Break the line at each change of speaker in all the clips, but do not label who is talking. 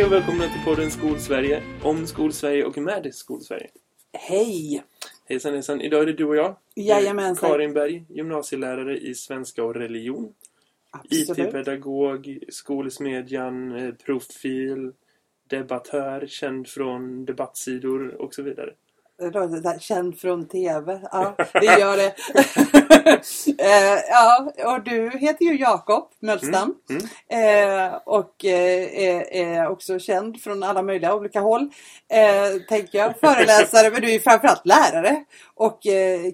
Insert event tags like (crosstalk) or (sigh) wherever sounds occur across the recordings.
Hej och välkomna till podden Skolsverige. Om Skolsverige och med Skolsverige.
Hej!
Hejsan hejsan. Idag är det du och jag.
Jajamensan.
Karin Berg, gymnasielärare i svenska och religion.
Absolut.
IT-pedagog, Skolsmedjan, eh, profil, debattör, känd från debattsidor och så vidare.
Där, känd från TV. Ja, (laughs) det gör det. (laughs) Eh, ja, och du heter ju Jakob Mölstam.
Mm.
Eh, och eh, är, också känd från alla möjliga olika håll. Tänker jag. Föreläsare, men du är ju framförallt lärare. Och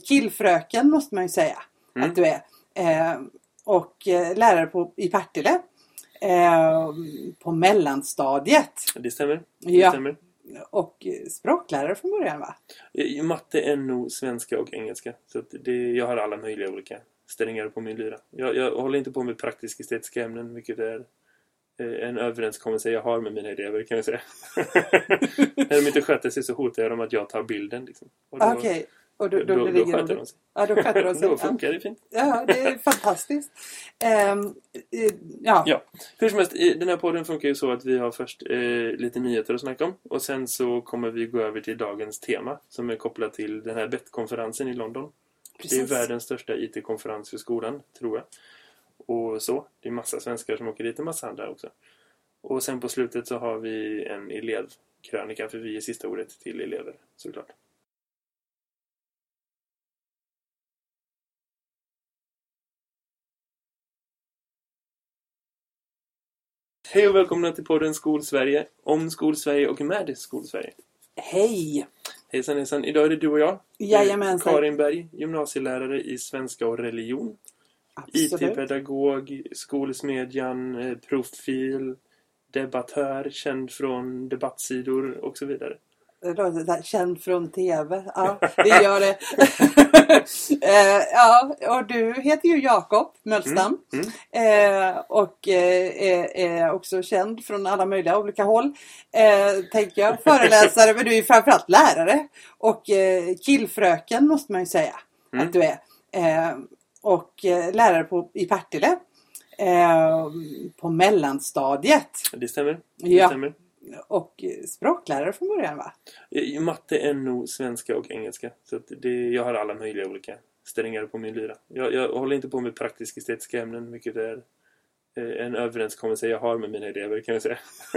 killfröken måste man ju säga
Mm.
att du är. Och lärare på, i Partille. På mellanstadiet.
Det stämmer. Det
Ja.
stämmer.
Och språklärare från början va?
Eh, Matte, NO, svenska och engelska. Så det, jag har alla möjliga olika ställningar på min lyra. Jag, jag håller inte på med praktisk estetiska ämnen, vilket är eh, en överenskommelse jag har med mina elever kan jag säga. (laughs) När de inte sköter sig så hotar jag dem att jag tar bilden. Liksom. Då,
Okej. Och då,
då,
då,
då, sköter
de-
sig.
Ja, då sköter de (laughs) sig.
då funkar det fint.
Ja, det är fantastiskt. Eh, ja.
Ja, hur som helst, i den här podden funkar ju så att vi har först eh, lite nyheter att snacka om och sen så kommer vi gå över till dagens tema som är kopplat till den här BET-konferensen i London. Det är
precis.
världens största IT-konferens för skolan, tror jag. Och så. Det är massa svenskar som åker dit och massa andra också. Och sen på slutet så har vi en elevkrönika för vi ger sista ordet till elever, såklart. Hej och välkomna till podden Skolsverige. Om Skolsverige och med Skolsverige.
Hej!
Hejsan hejsan. Idag är det du och jag.
Jajamensan.
Karin Berg, gymnasielärare i svenska och religion.
Absolut.
IT-pedagog, Skolsmedjan, eh, profil, debattör, känd från debattsidor och så vidare.
Känd från TV. Ja, (laughs) det gör det. (laughs) Eh, ja, och du heter ju Jakob Mölstam.
Mm.
Eh, och eh, är, också känd från alla möjliga olika håll. Eh, tänker jag. Föreläsare, men du är framförallt lärare. Och eh, killfröken måste man ju säga
Mm.
att du är. Och lärare på, i Partille. På mellanstadiet.
Det stämmer. Det
Ja.
stämmer.
Och språklärare från början va?
Matte, NO, svenska och engelska. Så det, jag har alla möjliga olika ställningar på min lyra. Jag, jag håller inte på med praktisk estetiska ämnen, vilket är eh, en överenskommelse jag har med mina elever kan jag säga. (laughs)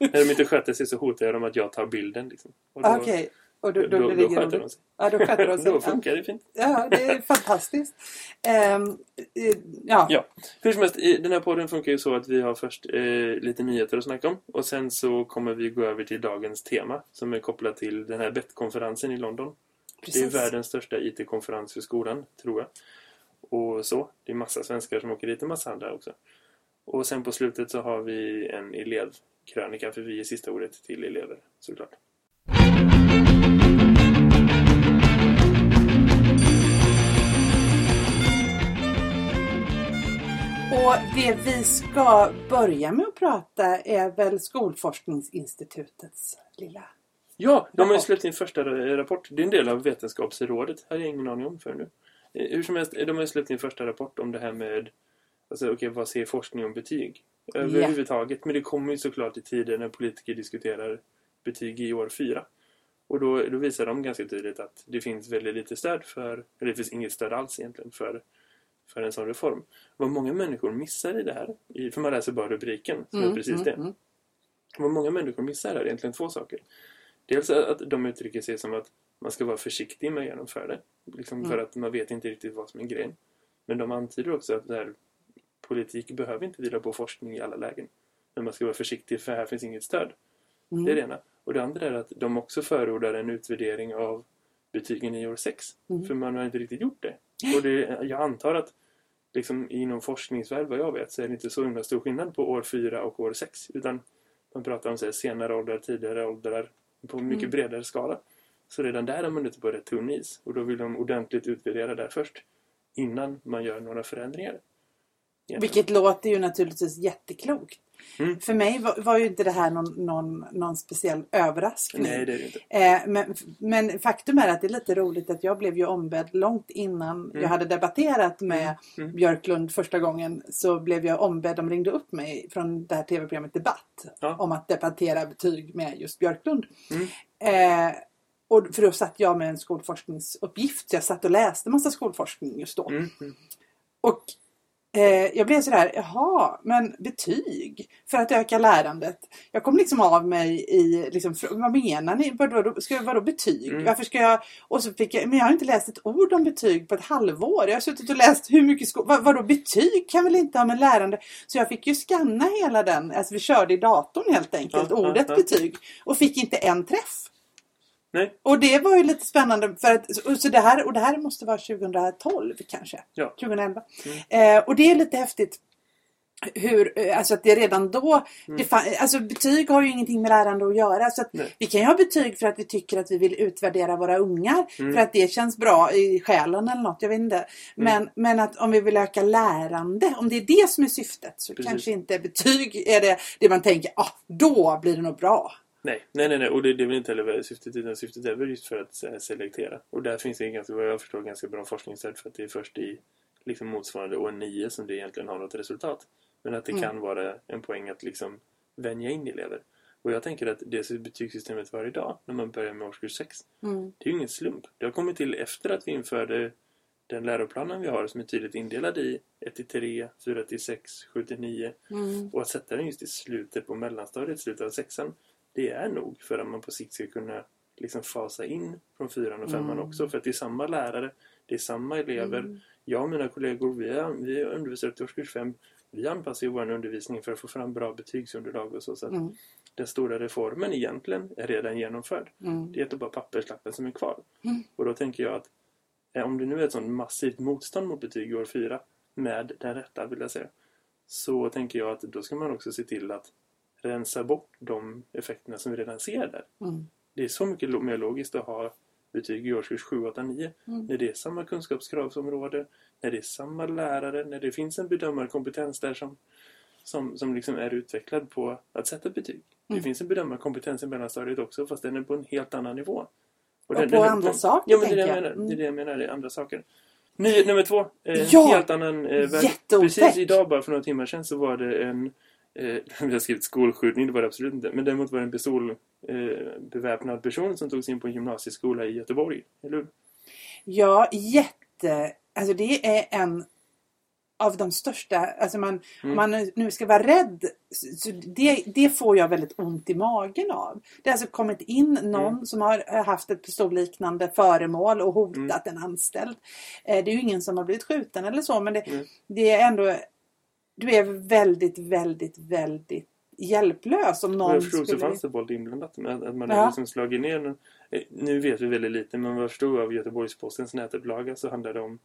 När de inte sköter sig så hotar jag dem att jag tar bilden. Liksom.
Okej. Och då,
då,
då,
då, sköter de sig.
Ja, då sköter de (laughs) sig.
Då funkar det fint.
Ja, det är fantastiskt. Eh, ja.
Ja, hur som helst, i den här podden funkar ju så att vi har först eh, lite nyheter att snacka om och sen så kommer vi gå över till dagens tema som är kopplat till den här BET-konferensen i London. Det är
precis.
världens största IT-konferens för skolan, tror jag. Och så. Det är massa svenskar som åker dit och massa andra också. Och sen på slutet så har vi en elevkrönika för vi ger sista ordet till elever, såklart.
Och det vi ska börja med att prata är väl Skolforskningsinstitutets lilla...
Ja, de har ju släppt sin första ra- rapport. Det är en del av Vetenskapsrådet. har jag ingen aning om för nu. Eh, Hur som helst, de har ju släppt sin första rapport om det här med Alltså okej, vad säger forskning om betyg? Överhuvudtaget. Men det kommer ju såklart i tider när politiker diskuterar betyg i år fyra. Och då, då visar de ganska tydligt att det finns väldigt lite stöd för, eller det finns inget stöd alls egentligen för, för en sån reform. Vad många människor missar i det här, för man läser bara rubriken, som är precis det.
mm.
Vad många människor missar är egentligen två saker. Dels att de uttrycker sig som att man ska vara försiktig med att genomföra det. Liksom för
Mm.
att man vet inte riktigt vad som är grejen. Men de antyder också att här, politik behöver inte vila på forskning i alla lägen. Men man ska vara försiktig för här finns inget stöd.
Mm.
Det är det ena. Och det andra är att de också förordar en utvärdering av betygen i år 6.
Mm.
För man har inte riktigt gjort det. Och det, jag antar att liksom, inom forskningsvärld, vad jag vet, så är det inte så himla stor skillnad på år 4 och år 6. Utan man pratar om så här, senare åldrar, tidigare åldrar på mycket
Mm.
bredare skala. Så redan där är man ute på rätt tunn is. Och då vill de ordentligt utvärdera där först. Innan man gör några förändringar. Egentligen.
Vilket låter ju naturligtvis jätteklokt.
Mm.
För mig var, var ju inte det här någon, någon, någon speciell överraskning.
Nej, det är det inte.
Eh, men, men faktum är att det är lite roligt att jag blev ju ombedd långt innan jag hade debatterat med
Mm.
Björklund första gången så blev jag ombedd, de ringde upp mig från det här tv-programmet Debatt
Ja.
om att debattera betyg med just Björklund.
Mm.
Eh, och för då satt jag med en skolforskningsuppgift så jag satt och läste massa skolforskning just då.
Mm. Mm.
Och eh, jag blev sådär, jaha, men betyg för att öka lärandet. Jag kom liksom av mig i, liksom, vad menar ni? Vadå, ska, vadå betyg?
Mm.
Varför ska jag? Och så fick jag, men jag har inte läst ett ord om betyg på ett halvår. Jag har suttit och läst hur mycket sko- vad, Vadå betyg kan väl inte ha med lärande? Så jag fick ju scanna hela den, alltså vi körde i datorn helt enkelt,
ja,
ordet
ja.
betyg. Och fick inte en träff.
Nej.
Och det var ju lite spännande för att, så det här, och det här måste vara 2012 kanske.
Ja.
2011. Eh, och det är lite häftigt hur, eh, alltså att det redan då, det fa- alltså betyg har ju ingenting med lärande att göra. Så att vi kan ju ha betyg för att vi tycker att vi vill utvärdera våra ungar. För att det känns bra i själen eller något, jag vet inte. Men, men att om vi vill öka lärande, om det är det som är syftet så
Precis.
kanske inte betyg är det, det man tänker, ah, då blir det nog bra.
Nej, nej, nej, nej. Och det, det är väl inte heller syftet utan syftet är väl just för att eh, selektera. Och där finns det ganska, vad jag förstår, ganska bra forskningsstöd för att det är först i liksom motsvarande år 9 som det egentligen har något resultat. Men att det kan vara en poäng att liksom vänja in elever. Och jag tänker att det betygssystemet vi har idag, när man börjar med årskurs 6,
Mm.
det är ju ingen slump. Det har kommit till efter att vi införde den läroplanen vi har som är tydligt indelad i 1 till 3, 4 till 6, 7 till 9.
Mm.
Och att sätta den just i slutet på mellanstadiet, slutet av sexan, det är nog för att man på sikt ska kunna liksom fasa in från fyran och femman
Mm.
också. För att det är samma lärare, det är samma elever. Jag och mina kollegor, vi, är, vi undervisar upp till årskurs fem. Vi anpassar ju vår undervisning för att få fram bra betygsunderlag och så. så att
Mm.
Den stora reformen egentligen är redan genomförd.
Mm.
Det är inte bara papperslappen som är kvar.
Mm.
Och då tänker jag att eh, om det nu är ett sånt massivt motstånd mot betyg i år fyra, med den rätta vill jag säga, så tänker jag att då ska man också se till att rensa bort de effekterna som vi redan ser där.
Mm.
Det är så mycket mer logiskt att ha betyg i årskurs 7, 8, 9
Mm.
när det är samma kunskapskravsområde, när det är samma lärare, när det finns en bedömarkompetens där som, som, som liksom är utvecklad på att sätta betyg. Det
Mm.
finns en bedömarkompetens i mellanstadiet också fast den är på en helt annan nivå.
Och
den-
på
den
andra saker,
Ja, men det är det jag menar.
Mm.
Det är det jag menar. Det är andra saker. Nyhet nummer två. Eh,
Ja!
Helt annan eh, värld. Precis idag, bara för några timmar sedan, så var det en... Eh, (laughs) jag har skrivit skolskjutning, det var det absolut inte. Men däremot var det en pistol eh, beväpnad person som togs in på en gymnasieskola i Göteborg. Eller hur?
Ja, jätte... Alltså det är en av de största... Alltså man,
Mm.
om man nu- ska vara rädd, så det, det får jag väldigt ont i magen av. Det har alltså kommit in någon
Mm.
som har eh, haft ett pistolliknande föremål och hotat en anställd. Eh, Det är ju ingen som har blivit skjuten eller så, men det,
Mm.
det är ändå... Du är väldigt, väldigt, väldigt hjälplös om någon
jag förstod så
skulle...
fanns det våld inblandat. Att, man
Ja.
liksom slagit ner. Eh, Nu vet vi väldigt lite, men vad jag förstod av Göteborgs-Postens nätupplaga så handlar det om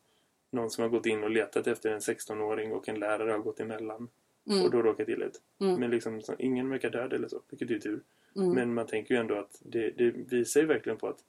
någon som har gått in och letat efter en 16-åring och en lärare har gått emellan.
Mm.
Och då råkat illa ut.
Mm.
Men liksom, så, ingen verkar död eller så, vilket är tur.
Mm.
Men man tänker ju ändå att det, det visar ju verkligen på att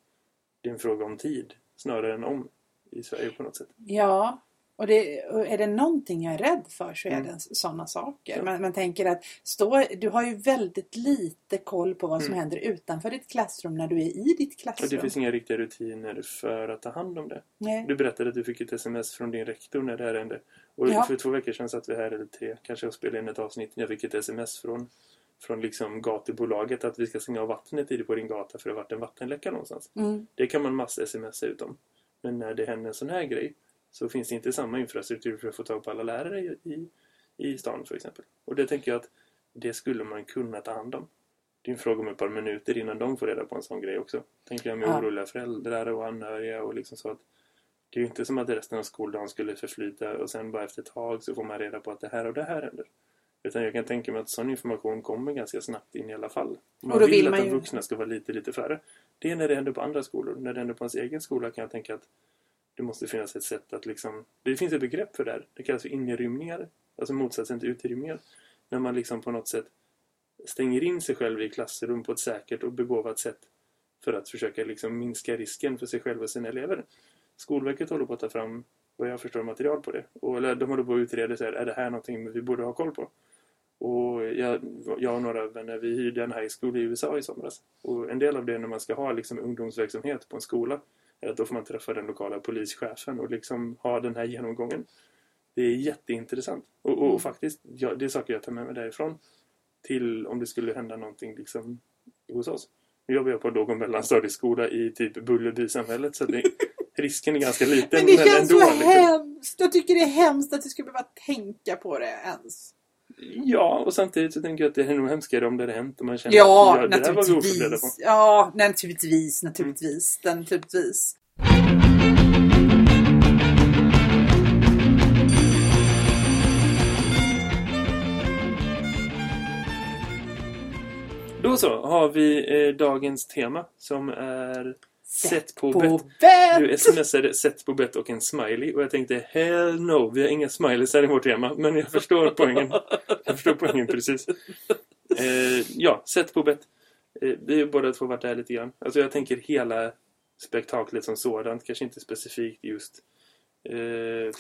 det är en fråga om tid snarare än om i Sverige på något sätt.
Ja, och, det, och är det någonting jag är rädd för så är
Mm.
det sådana saker.
Ja.
Man, man tänker att stå, du har ju väldigt lite koll på vad som
Mm.
händer utanför ditt klassrum när du är i ditt
Och
klassrum.
det finns inga riktiga rutiner för att ta hand om det.
Nej.
Du berättade att du fick ett sms från din rektor när det här hände. Och
Ja.
för två veckor sedan satt vi här, eller tre, kanske och spelade in ett avsnitt. Jag fick ett sms från, från liksom gatubolaget att vi ska stänga av vattnet i på din gata för det har varit en vattenläcka någonstans.
Mm.
Det kan man massa sms ut om. Men när det händer en sån här grej så finns det inte samma infrastruktur för att få tag på alla lärare i, i, i stan för exempel. Och det tänker jag att det skulle man kunna ta hand om. Det är en fråga om ett par minuter innan de får reda på en sån grej också. Tänker jag med
Ja.
oroliga föräldrar och anhöriga och liksom så att det är ju inte som att resten av skoldagen skulle förflyta och sen bara efter ett tag så får man reda på att det här och det här händer. Utan jag kan tänka mig att sån information kommer ganska snabbt in i alla fall. Man
Och då
vill,
vill
att
man
de
ju-
vuxna ska vara lite, lite före. Det är när det händer på andra skolor. När det händer på ens egen skola kan jag tänka att det måste finnas ett sätt att liksom... Det finns ett begrepp för det här. Det kallas för inrymningar. Alltså motsatsen till utrymningar. När man liksom på något sätt stänger in sig själv i klassrum på ett säkert och begåvat sätt för att försöka liksom minska risken för sig själv och sina elever. Skolverket håller på att ta fram, vad jag förstår, material på det. Och, eller de håller på att utreda så här, är det här någonting vi borde ha koll på? Och jag, jag och några vänner, vi hyrde en high school i USA i somras. Och en del av det när man ska ha liksom ungdomsverksamhet på en skola då får man träffa den lokala polischefen och liksom ha den här genomgången. Det är jätteintressant. Och, och, och faktiskt, ja, det är saker jag tar med mig därifrån till om det skulle hända någonting liksom hos oss. Nu jobbar jag på låg- och mellanstadieskola i typ Bullerby-samhället så det, (laughs) risken är ganska liten.
Men det känns
ändå,
så
liksom.
hemskt. Jag tycker det är hemskt att du ska behöva tänka på det ens.
Ja, och samtidigt så tänker jag att det är nog hemskare om det hade hänt och man känner
Ja,
att ja, det där var vi oförberedda på.
naturligtvis. Ja, naturligtvis, naturligtvis, naturligtvis.
Då så, har vi eh, dagens tema som är Sätt på,
på
bett.
bett.
Du smsade Sätt på bett och en smiley och jag tänkte hell no, vi har inga smileys här i vårt tema. Men jag förstår poängen. Jag förstår poängen precis. Eh, ja, Sätt på bett. Eh, vi har båda två varit där lite grann. Alltså jag tänker hela spektaklet som sådant, kanske inte specifikt just eh,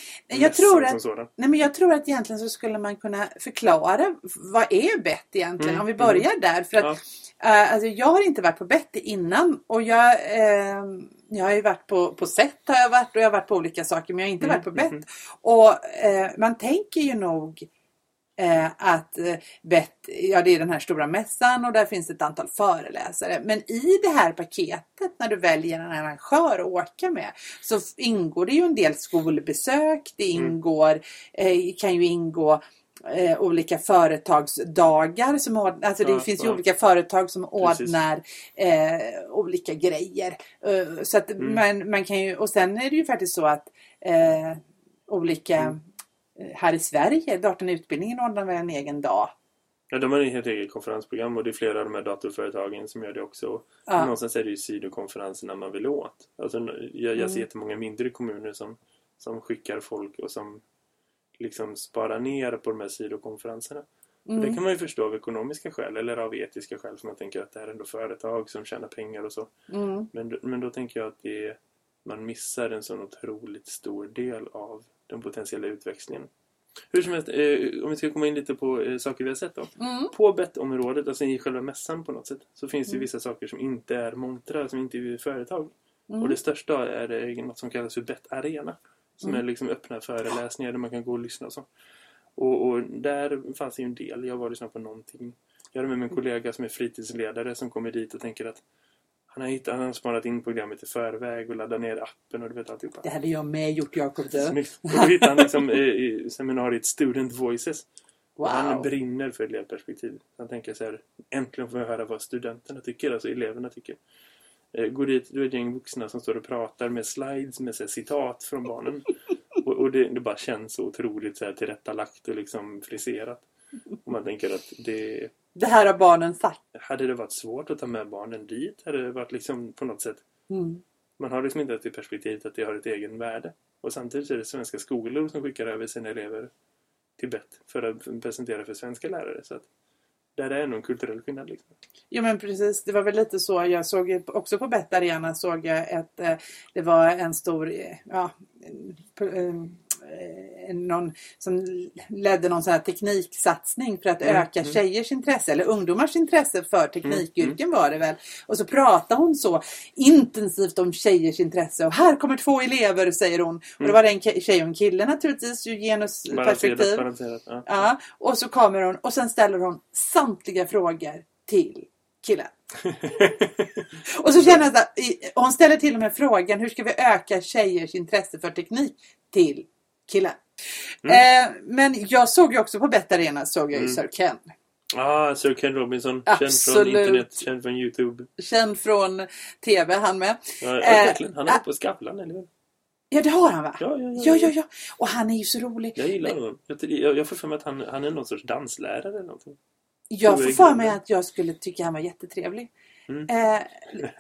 mässan
tror att-. Nej, men jag tror att egentligen så skulle man kunna förklara vad är bett egentligen?
Mm,
Om vi börjar där. För att, eh, alltså, jag har inte varit på bett innan. Och jag, eh, jag har ju varit på, på set har jag varit och jag har varit på olika saker. Men jag har inte
Mm,
varit på bett.
mhm.
Och eh, man tänker ju nog att eh, bett, ja det är den här stora mässan och där finns ett antal föreläsare. Men i det här paketet när du väljer en arrangör att åka med så ingår det ju en del skolbesök. Det
Mm.
ingår, eh, kan ju ingå eh, olika företagsdagar. Som, ord- alltså det
Ja,
finns ju
ja.
olika företag som ordnar eh, olika grejer. Eh, så att
Mm.
man, man kan ju, och sen är det ju faktiskt så att eh, olika
Mm.
Eh, här i Sverige, Datorn ordnar väl en egen dag.
Ja, de har ju helt eget konferensprogram och det är flera av de här datorföretagen som gör det också.
Ja.
Någonstans är det ju sidokonferenserna man vill åt. Alltså, jag, jag ser
Mm.
jättemånga mindre kommuner som, som skickar folk och som liksom sparar ner på de här sidokonferenserna. Och Det
Mm.
kan man ju förstå av ekonomiska skäl eller av etiska skäl för man tänker att det här är ändå företag som tjänar pengar och så.
Mm.
Men, men då tänker jag att det, man missar en sån otroligt stor del av den potentiella utväxlingen. Hur som helst, eh, om vi ska komma in lite på eh, saker vi har sett då.
Mm.
På bettområdet, alltså i själva mässan på något sätt, så finns det
Mm.
vissa saker som inte är montrar, som inte är företag.
Mm.
Och det största är eh, något som kallas för bettarena. Som
Mm.
är liksom öppna föreläsningar där man kan gå och lyssna och så. Och, och där fanns det ju en del. Jag var och lyssnade på någonting. Jag hade med mig en kollega som är fritidsledare som kommer dit och tänker att han har, hittat, han har sparat in programmet i förväg och laddat ner appen och du vet alltihopa.
Det hade jag med gjort Jakob.
Snyggt. Och då hittade han liksom eh, i seminariet Student Voices. Och han
Wow.
brinner för elevperspektiv. Han tänker så här, äntligen får jag höra vad studenterna tycker, alltså eleverna tycker. Eh, Går dit, du är ett gäng vuxna som står och pratar med slides med här, citat från barnen. Och, och det, det bara känns så otroligt så här, tillrättalagt och liksom friserat. Och man tänker att det...
Det här har barnen sagt.
Hade det varit svårt att ta med barnen dit? Hade det varit liksom på något sätt...
Mm.
Man har liksom inte det perspektivet att det har ett egen värde. Och samtidigt är det svenska skolor som skickar över sina elever till bett för att presentera för svenska lärare. Så att där är nog en kulturell skillnad. Liksom.
Jo men precis, det var väl lite så. Jag såg också på Bet Arena såg jag ett, eh, det var en stor, eh, ja, någon som ledde någon sån här tekniksatsning för att
Mm,
öka
mm.
tjejers intresse, eller ungdomars intresse för teknikyrken var det väl. Och så pratade hon så intensivt om tjejers intresse och här kommer två elever säger hon. Och det
Mm.
var en tjej och en kille naturligtvis ur genusperspektiv.
balanserat. Ja.
Ja, och så kommer hon och sen ställer hon samtliga frågor till killen. (laughs) Och så känner jag i- hon ställer till och med frågan hur ska vi öka tjejers intresse för teknik till killen. Eh, men jag såg ju också på Bet Arena såg jag ju
Mm.
Sir Ken.
ah, Sir Ken Robinson. Känd från
Absolut.
internet, känd från Youtube.
Känd från TV han med.
Ja,
Eh,
verkligen. Han är
ah.
på Skavlan, eller hur?
Ja det har han va?
Ja, ja, ja.
Ja, ja, ja. Och han är ju så rolig.
Jag gillar honom. Jag, jag, jag får för mig att han, han är någon sorts danslärare eller någonting.
Jag får för mig att jag skulle tycka han var jättetrevlig.
Mm.
Eh,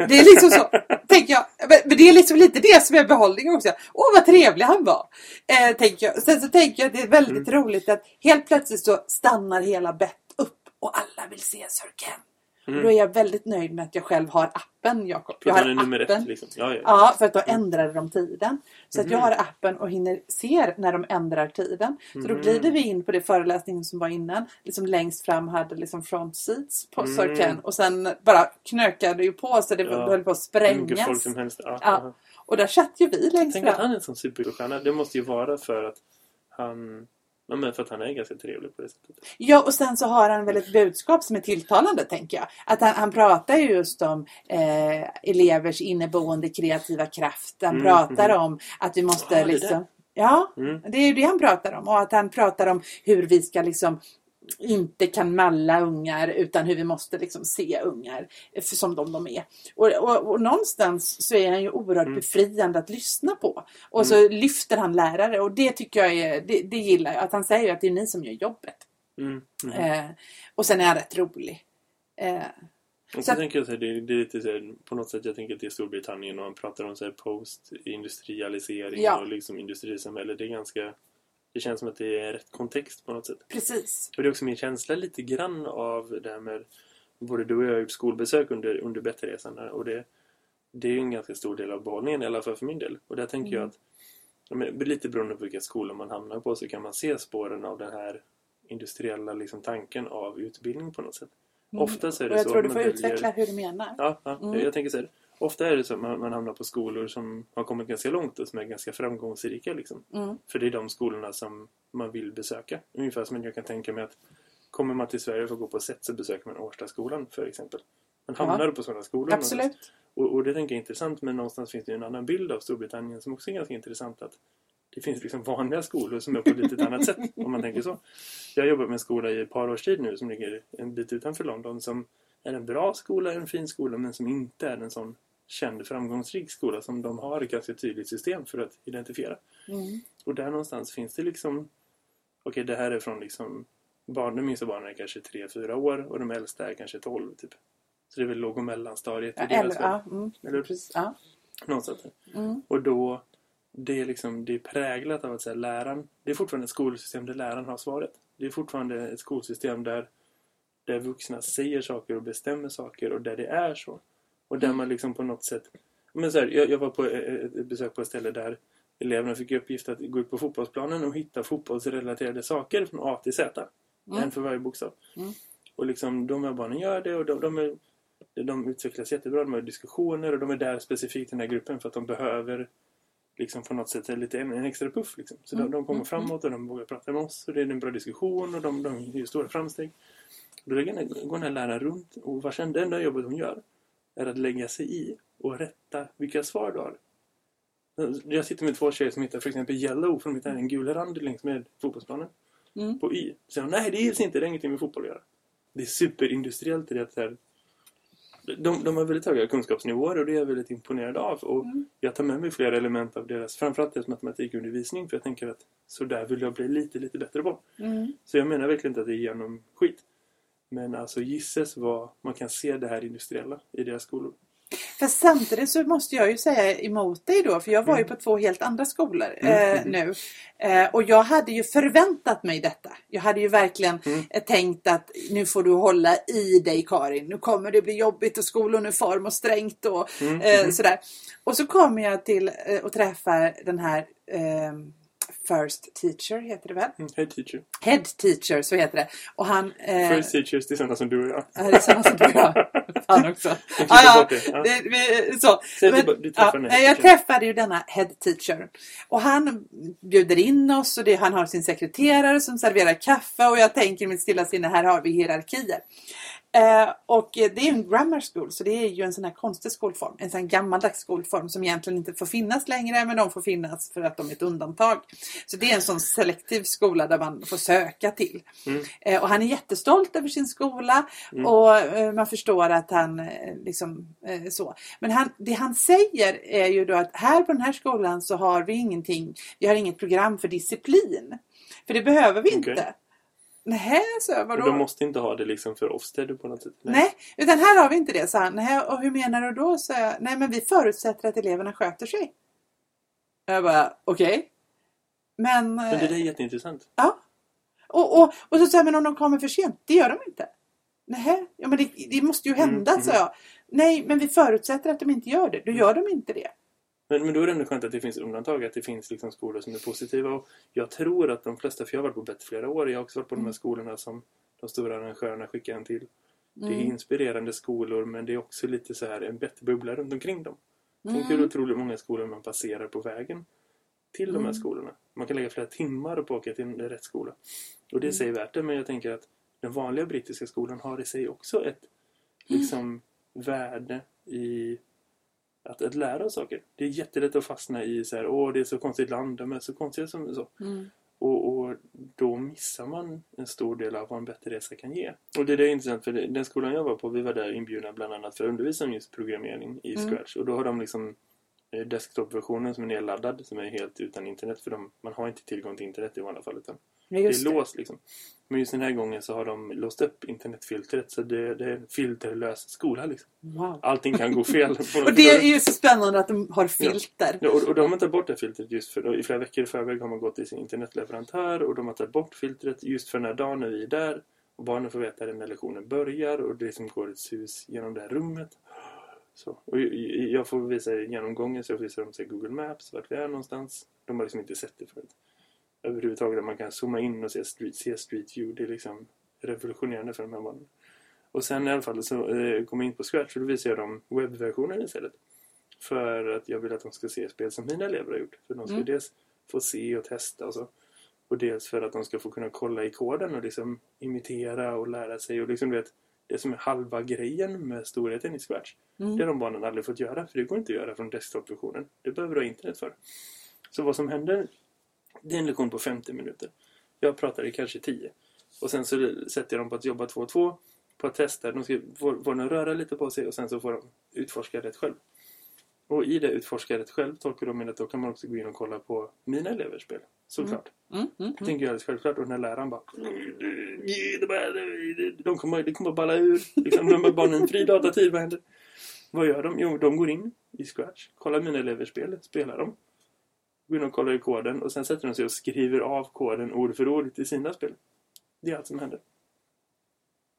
det är liksom så, tänker jag. Men det är liksom lite det som är behållningen också. Åh vad trevlig han var. Eh, tänker jag. Sen så tänker jag att det är väldigt
Mm.
roligt att helt plötsligt så stannar hela bett upp och alla vill se Sir Ken. Och då är jag väldigt nöjd med att jag själv har appen, Jakob. Jag
att
har appen.
ett liksom. Ja, ja.
Ja, för att då ändrade de tiden. Så att jag
Mhm.
har appen och hinner ser när de ändrar tiden. Så då
Mhm.
glider vi in på det föreläsningen som var innan. Liksom längst fram hade liksom front seats på
Mm.
Och sen bara knökade ju på så det
Ja.
höll på att
mycket folk
sprängas.
som helst. Ja.
Och där satt ju vi längst
Tänk att
fram.
han är en sån superstjärna. Det måste ju vara för att han... Ja, men för att han är ganska trevlig på det sättet.
Ja, och sen så har han väl ett budskap som är tilltalande, tänker jag. Att han, han pratar ju just om eh, elevers inneboende kreativa kraft. Han
Mm,
pratar
mm.
om att vi måste
Ja, det
liksom...
där.
Ja,
Mm.
det är ju det han pratar om. Och att han pratar om hur vi ska liksom inte kan malla ungar utan hur vi måste liksom se ungar som de de är. Och, och, och någonstans så är han ju oerhört
Mm.
befriande att lyssna på. Och så lyfter han lärare och det tycker jag är, det, det gillar jag. Att han säger att det är ni som gör jobbet.
Mm. Mm.
Eh, och sen är han rätt rolig. Eh,
Och så,
Så
tänker jag så här, det, det är lite så här, på något sätt jag tänker att det är Storbritannien och man pratar om så här post-industrialisering
Ja.
och liksom industrisamhälle. Det är ganska... Det känns som att det är rätt kontext på något sätt.
precis.
Och det är också min känsla lite grann av det här med... Både du och jag har gjort skolbesök under, under Bettresan här och det, det är ju en ganska stor del av behållningen i alla fall för min del. Och där tänker jag
Mm.
att ja, men lite beroende på vilka skolor man hamnar på så kan man se spåren av den här industriella liksom, tanken av utbildning på något sätt.
Mm.
Ofta så är det
och jag
så
tror
att
du får
väljer-
utveckla hur du menar.
Ja, ja
Mm.
jag tänker så här. Ofta är det så att man, man hamnar på skolor som har kommit ganska långt och som är ganska framgångsrika. Liksom.
Mm.
För det är de skolorna som man vill besöka. Ungefär som jag kan tänka mig att kommer man till Sverige och får gå på sätt så besöker man Årstaskolan för exempel. Man
Ja.
hamnar på sådana skolor.
Absolut.
Och, och det tänker jag är intressant men någonstans finns det en annan bild av Storbritannien som också är ganska intressant. att Det finns liksom vanliga skolor som är på ett litet annat sätt (laughs) om man tänker så. Jag har jobbat med en skola i ett par års tid nu som ligger en bit utanför London som är en bra skola, en fin skola men som inte är en sån känd framgångsrik skola som de har ett ganska tydligt system för att identifiera.
Mm.
Och där någonstans finns det liksom Okej, det här är från liksom barn, de minsta barnen är kanske 3-4 år och de äldsta är kanske 12 typ. Så det är väl låg och mellanstadiet i
Ja,
deras
ja, mm.
Eller?
Precis. Ja.
Någonstans.
Mm.
Och då det är liksom det är präglat av att säga läraren det är fortfarande ett skolsystem där läraren har svaret. Det är fortfarande ett skolsystem där där vuxna säger saker och bestämmer saker och där det är så. Och där man liksom på något sätt men så här, jag, jag var på ett ett besök på ett ställe där eleverna fick uppgift att gå ut på fotbollsplanen och hitta fotbollsrelaterade saker från A till Z.
Mm.
En för varje bokstav.
Mm.
Och liksom de här barnen gör det och de, de, är, de utvecklas jättebra. De har diskussioner och de är där specifikt i den här gruppen för att de behöver liksom på något sätt lite en, en extra puff. Liksom. Så
Mm,
de, de kommer
mm,
framåt och de vågar prata med oss och det är en bra diskussion och de, de gör stora framsteg. Då går den här läraren runt och vars enda, enda jobbet hon gör är att lägga sig i och rätta vilka svar du har. Jag sitter med två tjejer som hittar för exempel yellow för de hittar en gul rand längs med fotbollsplanen
Mm.
på Y. Så jag, nej det gills inte, det har ingenting med fotboll att göra. Det är superindustriellt i det att här, de, de har väldigt höga kunskapsnivåer och det är jag väldigt imponerad av. Och
Mm.
jag tar med mig flera element av deras, framförallt deras matematikundervisning för jag tänker att så där vill jag bli lite, lite bättre på.
Mm.
Så jag menar verkligen inte att det är genom skit. Men alltså gisses vad man kan se det här industriella i deras skolor.
Fast samtidigt så måste jag ju säga emot dig då, för jag var ju
Mm.
på två helt andra skolor
Mm,
eh,
mm.
nu. Eh, och jag hade ju förväntat mig detta. Jag hade ju verkligen
Mm.
eh, tänkt att nu får du hålla i dig Karin. Nu kommer det bli jobbigt och skoluniform och strängt och
Mm,
eh,
mm.
sådär. Och så kommer jag till eh, och träffar den här eh, First teacher heter det väl?
Mm, Head teacher.
Head teacher, så heter det. Och han... Eh,
First teachers, det är sådana som du och jag.
Ja, det är samma som du och jag. Fan också. (laughs)
klipper
Ja, ja,
det. Ja.
det, vi, så.
Säg
Men,
du du
ja,
här
nej, jag träffade ju denna head teacher. Och han bjuder in oss och det, han har sin sekreterare som serverar kaffe och jag tänker i mitt stilla sinne, här har vi hierarkier. Eh, och det är ju en grammar school så det är ju en sån här konstig skolform. En sån här gammaldags skolform som egentligen inte får finnas längre men de får finnas för att de är ett undantag. Så det är en sån selektiv skola där man får söka till.
Mm.
Eh, och han är jättestolt över sin skola
Mm.
och eh, man förstår att han eh, liksom eh, så. Men han, det han säger är ju då att här på den här skolan så har vi ingenting, vi har inget program för disciplin. För det behöver vi
Okej.
inte. Nej, så jag, vadå?
De måste inte ha det liksom för Ofsted på något sätt.
Nej, utan här har vi inte det, sa han. Nej, och hur menar du då? Så jag, Nej, men vi förutsätter att eleverna sköter sig. Jag bara, okej. Men...
Men det
eh,
där är jätteintressant.
Ja. Och, och, och så säger men om de kommer för sent, det gör de inte. Nej, ja, men det, det måste ju hända,
Mm,
sa jag. Nej, men vi förutsätter att de inte gör det. Då gör de inte det.
Men, men då är det ändå skönt att det finns undantag, att det finns liksom skolor som är positiva. Och jag tror att de flesta, för jag har varit på BET flera år, jag har också varit på de här skolorna som de stora arrangörerna skickar en till. Det är
Mm.
inspirerande skolor men det är också lite så här en BET-bubbla runt omkring dem. Tänk
Mm.
hur otroligt många skolor man passerar på vägen till de här
Mm.
skolorna. Man kan lägga flera timmar på att åka till en rätt skola. Och det i sig värt det, men jag tänker att den vanliga brittiska skolan har i sig också ett liksom värde i att, att lära saker. Det är jättelätt att fastna i så här, åh det är så konstigt land, de är så konstiga som så.
Mm.
Och, och då missar man en stor del av vad en bättre resa kan ge. Och det är det intressant för den skolan jag var på, vi var där inbjudna bland annat för att undervisa om just programmering i
Mm.
Scratch. Och då har de liksom eh, desktop-versionen som är nedladdad som är helt utan internet för de, man har inte tillgång till internet i vanliga fall utan
Ja,
det är
det.
låst liksom. Men just den här gången så har de låst upp internetfiltret så det, det är en filterlös skola liksom.
Wow.
Allting kan gå fel. (laughs)
Och det är ju så spännande att de har filter.
Ja, och, och de har tagit bort det filtret just för i flera veckor i förväg har man gått till sin internetleverantör och de har tagit bort filtret just för den här dagen när vi är där och barnen får veta det när lektionen börjar och det som går ett sus genom det här rummet. Så, och jag- får visa genomgången så jag visar dem så här Google Maps vart vi är någonstans. De har liksom inte sett det förut. Överhuvudtaget man kan zooma in och se Street, se street View. Det är liksom revolutionerande för de här barnen. Och sen i alla fall så eh, kom jag in på Scratch och då visar jag dem webbversionen istället. För att jag vill att de ska se spel som mina elever har gjort. För de ska
Mm.
dels få se och testa och så. Och dels för att de ska få kunna kolla i koden och liksom imitera och lära sig. Och liksom vet, det som är halva grejen med storheten i Scratch. Det har
Mm.
de barnen aldrig fått göra. För det går inte att göra från desktop-versionen. Det behöver du ha internet för. Så vad som händer, det är en lektion på 50 minuter. Jag pratar i kanske 10. Och sen så sätter jag dem på att jobba två och två. På att testa. De ska få, få den röra lite på sig och sen så får de utforska rätt själv. Och i det utforska rätt själv tolkar de in att då kan man också gå in och kolla på mina elevers spel. Såklart.
Mm. Mm.
Det tänker jag alldeles självklart. Och den här läraren bara... De kommer, det kommer att balla ur. Liksom, de har barnen en fri datatid. Vad händer? Vad gör de? Jo, de går in i Scratch. Kollar mina elevers spel. Spelar dem. Går in och kollar i koden. Och sen sätter de sig och skriver av koden ord för ord till sina spel. Det är allt som händer.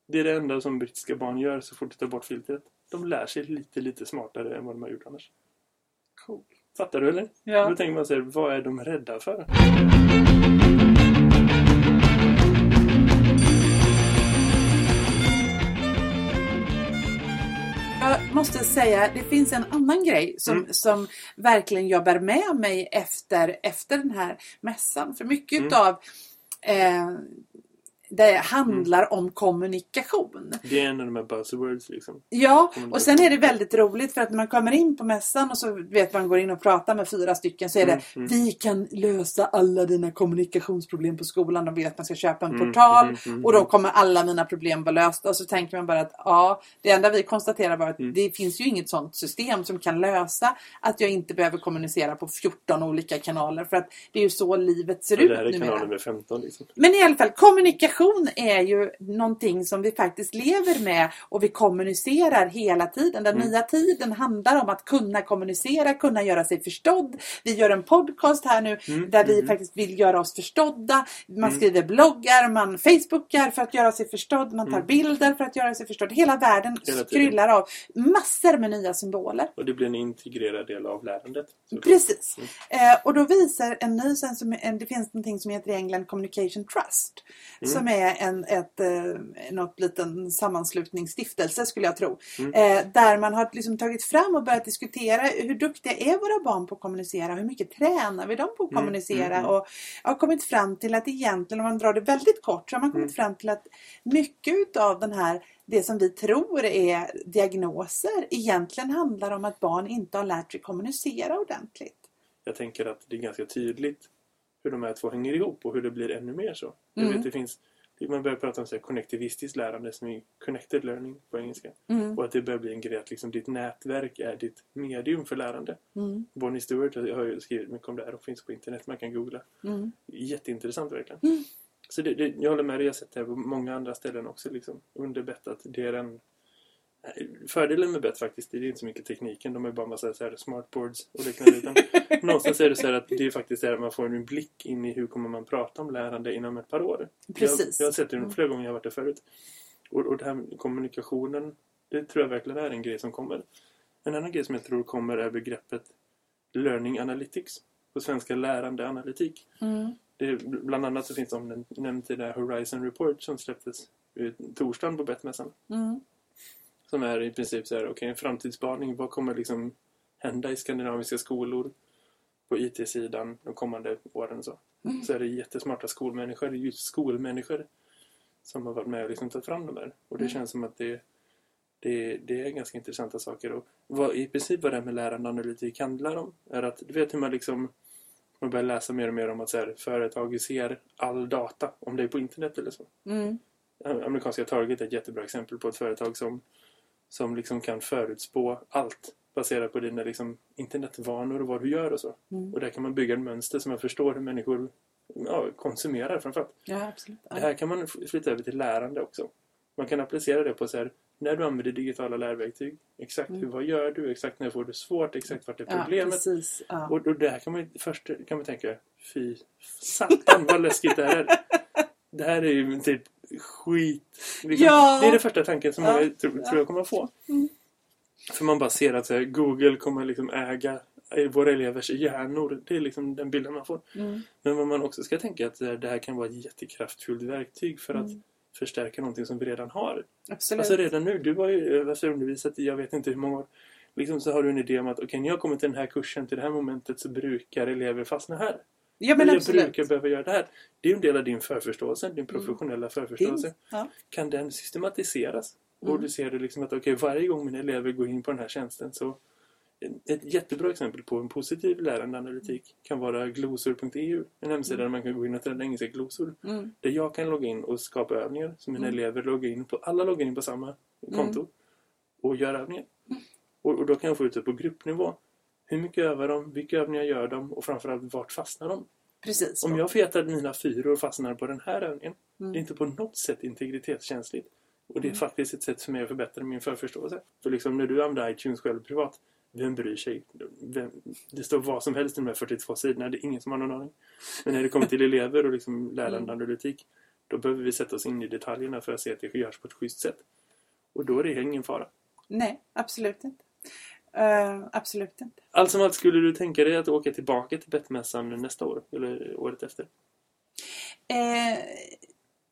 Det är det enda som brittiska barn gör så fort du tar bort filtret. De lär sig lite, lite smartare än vad de har gjort annars.
Cool.
Fattar du eller?
Ja.
Då tänker man sig, vad är de rädda för?
Måste säga, det finns en annan grej som,
Mm.
som verkligen jag bär med mig efter, efter den här mässan. För mycket
Mm.
utav eh, det handlar om kommunikation.
Det är en av de här buzzwords liksom.
Ja, och sen är det väldigt roligt för att när man kommer in på mässan och så vet man går in och pratar med fyra stycken så är det
Mm, mm.
Vi kan lösa alla dina kommunikationsproblem på skolan. De vill att man ska köpa en
Mm,
portal
mm, mm,
och då
mm.
kommer alla mina problem vara lösta. Och så tänker man bara att ja, det enda vi konstaterar var att
Mm.
det finns ju inget sånt system som kan lösa att jag inte behöver kommunicera på 14 olika kanaler. För att det är ju så livet ser
Och det här
ut
är
numera.
kanal nummer 15 liksom.
Men i alla fall, kommunikation är ju någonting som vi faktiskt lever med och vi kommunicerar hela tiden. Den
Mm.
nya tiden handlar om att kunna kommunicera, kunna göra sig förstådd. Vi gör en podcast här nu
Mm,
där vi
mm.
faktiskt vill göra oss förstådda. Man
Mm.
skriver bloggar, man facebookar för att göra sig förstådd, man tar
Mm.
bilder för att göra sig förstådd. Hela världen
Hela
kryllar av massor med nya symboler.
Och det blir en integrerad del av lärandet.
Precis.
Mm.
Eh, och då visar en ny, sen som, en, det finns någonting som heter England Communication Trust.
Mm.
Som är en ett, eh, något liten sammanslutningsstiftelse skulle jag tro.
Mm.
Eh, där man har liksom tagit fram och börjat diskutera hur duktiga är våra barn på att kommunicera? Hur mycket tränar vi dem på att
Mm,
kommunicera?
mm, mm.
Och har kommit fram till att egentligen, om man drar det väldigt kort, så har man kommit
Mm.
fram till att mycket av den här det som vi tror är diagnoser egentligen handlar om att barn inte har lärt sig kommunicera ordentligt.
Jag tänker att det är ganska tydligt hur de här två hänger ihop och hur det blir ännu mer så. Jag
Mm.
vet, det finns, man börjar prata om så här connectivistiskt lärande som är connected learning på engelska.
Mm.
Och att det börjar bli en grej att liksom ditt nätverk är ditt medium för lärande.
Mm.
Bonnie Stewart har ju skrivit mycket om det här och finns på internet. Man kan googla.
Mm.
Jätteintressant verkligen.
Mm.
Så det, det, jag håller med dig. Jag har sett det här på många andra ställen också. Liksom, under bett att det är en... Fördelen med bett faktiskt, det är inte så mycket tekniken. De är bara massa så här smartboards och liknande. Utan (laughs) någonstans är det så här att det är faktiskt där man får en blick in i hur kommer man prata om lärande inom ett par år.
Precis.
Jag, jag har sett det flera gånger jag har varit där förut. Och, och det här med kommunikationen, det tror jag verkligen är en grej som kommer. En annan grej som jag tror kommer är begreppet learning analytics. På svenska lärande analytik.
Mm.
Det bland annat så finns det nämnt i det här Horizon Report som släpptes torsdagen på Bettmässan.
Mm.
Som är i princip så här, okej, okay, en framtidsspaning. Vad kommer liksom hända i skandinaviska skolor på IT-sidan de kommande åren? Så,
Mm.
så är det jättesmarta skolmänniskor, just skolmänniskor som har varit med och liksom tagit fram de här. Och det
Mm.
känns som att det, det, det är ganska intressanta saker. Och vad, I princip vad det här med lärande analytik handlar om är att du vet hur man liksom man börjar läsa mer och mer om att så här, företag ser all data om det är på internet eller så.
Mm.
Amerikanska Target är ett jättebra exempel på ett företag som, som liksom kan förutspå allt baserat på dina liksom, internetvanor och vad du gör och så.
Mm.
Och där kan man bygga en mönster som man förstår hur människor ja, konsumerar framförallt.
Ja, absolut. Ja.
Det här kan man flytta över till lärande också. Man kan applicera det på så här, när du använder digitala lärverktyg. Exakt
Mm.
hur, vad gör du? Exakt när får du svårt? Exakt vart är
Ja,
problemet?
precis. Ja.
och, och det här kan man först kan man tänka, fy satan vad läskigt det här är. (laughs) Det här är ju typ skit. Liksom,
Ja.
Det är den första tanken som
Ja.
många tror, tror jag kommer att få.
Mm.
För man bara ser att här, Google kommer liksom äga eh, våra elevers hjärnor. Det är liksom den bilden man får.
Mm.
Men vad man också ska tänka är att det det här kan vara ett jättekraftfullt verktyg för att
Mm.
förstärka någonting som vi redan har.
Absolut.
Alltså redan nu, du har ju alltså, undervisat i jag vet inte hur många år. Liksom så har du en idé om att okej, när jag kommer till den här kursen, till det här momentet så brukar elever fastna här.
Ja, men
jag
absolut.
brukar behöva göra det här. Det är ju en del av din förförståelse, din professionella förförståelse.
Finns. Ja.
Kan den systematiseras?
Mm.
Och du ser det liksom att okej, varje gång mina elever går in på den här tjänsten så ett jättebra exempel på en positiv lärandeanalytik kan vara glosor.eu. En hemsida där man kan gå in och träna engelska glosor.
Mm.
Där jag kan logga in och skapa övningar som mina
Mm.
elever loggar in på. Alla loggar in på samma konto och gör övningar. Och, och då kan jag få ut det på gruppnivå. Hur mycket övar de? Vilka övningar gör de? Och framförallt vart fastnar de?
Precis.
Om jag vet att mina fyror fastnar på den här övningen.
Mm.
Det är inte på något sätt integritetskänsligt. Och det är
Mm.
faktiskt ett sätt för mig att förbättra min förförståelse. För liksom när du använder iTunes själv privat. Vem bryr sig? Vem, det står vad som helst i de här 42 sidorna. Det är ingen som har någon aning. Men när det kommer till (laughs) elever och liksom lärande analytik. Då behöver vi sätta oss in i detaljerna för att se att det görs på ett schysst sätt. Och då är det ingen fara.
Nej, absolut inte. Eh, absolut inte.
Allt som allt skulle du tänka dig att åka tillbaka till Bettmässan nästa år? Eller året efter?
Eh,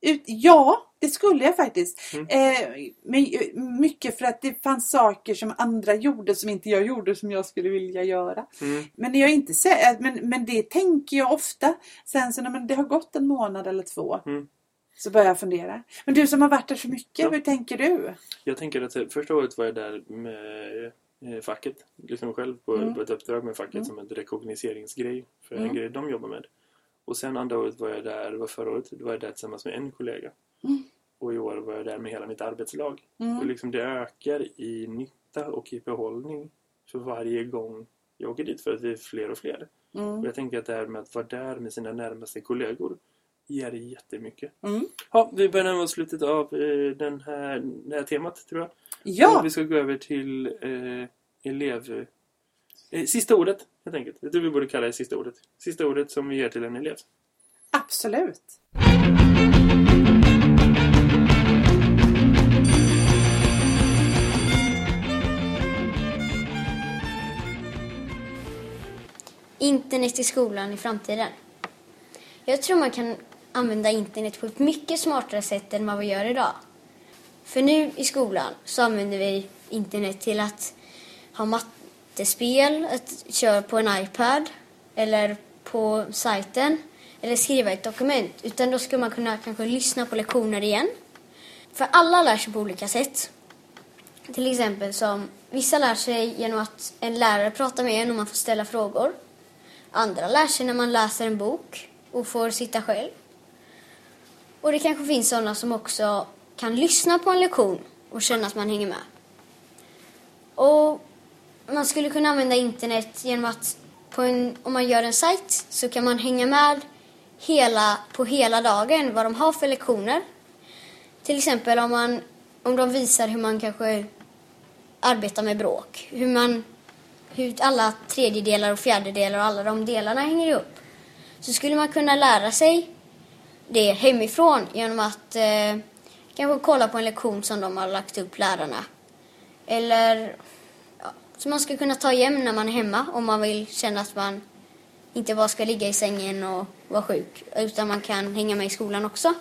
ut, ja, det skulle jag faktiskt.
Mm.
Eh, men, eh, mycket för att det fanns saker som andra gjorde som inte jag gjorde som jag skulle vilja göra.
Mm.
Men jag inte men, men det tänker jag ofta. Sen så när det har gått en månad eller två
Mm.
så börjar jag fundera. Men du som har varit där så mycket,
Ja.
hur tänker du?
Jag tänker att första året var jag där med eh, facket. Liksom själv på,
Mm.
på ett uppdrag med facket
Mm.
som en rekognoseringsgrej. För
Mm.
en grej de jobbar med. Och sen andra året var jag där, det var förra året, då var jag där tillsammans med en kollega.
Mm.
Och i år var jag där med hela mitt arbetslag. Och
Mm.
liksom det ökar i nytta och i behållning för varje gång jag åker dit. För att vi är fler och fler. Och
Mm.
jag tänker att det här med att vara där med sina närmaste kollegor ger jättemycket.
Mm.
Ja, vi börjar närma oss slutet av eh, den här, det här temat tror jag.
Ja,
Och vi ska gå över till eh, elev... Eh, sista ordet, helt enkelt. Jag tror vi borde kalla det sista ordet. Sista ordet som vi ger till en elev.
absolut.
Internet i skolan i framtiden. Jag tror man kan använda internet på ett mycket smartare sätt än vad vi gör idag. För nu i skolan så använder vi internet till att ha mattespel, att köra på en iPad eller på sajten eller skriva ett dokument. Utan då ska man kunna kanske lyssna på lektioner igen. För alla lär sig på olika sätt. Till exempel som vissa lär sig genom att en lärare pratar med en och man får ställa frågor. Andra lär sig när man läser en bok och får sitta själv. Och det kanske finns sådana som också kan lyssna på en lektion och känna att man hänger med. Och man skulle kunna använda internet genom att på en, om man gör en sajt så kan man hänga med hela, på hela dagen vad de har för lektioner. Till exempel om, man, om de visar hur man kanske arbetar med bråk. Hur, man, hur alla tredjedelar och fjärdedelar och alla de delarna hänger ihop. Så skulle man kunna lära sig det hemifrån genom att eh, kanske kolla på en lektion som de har lagt upp, lärarna. Eller ja, så man ska kunna ta igen när man är hemma om man vill känna att man inte bara ska ligga i sängen och vara sjuk utan man kan hänga med i skolan också.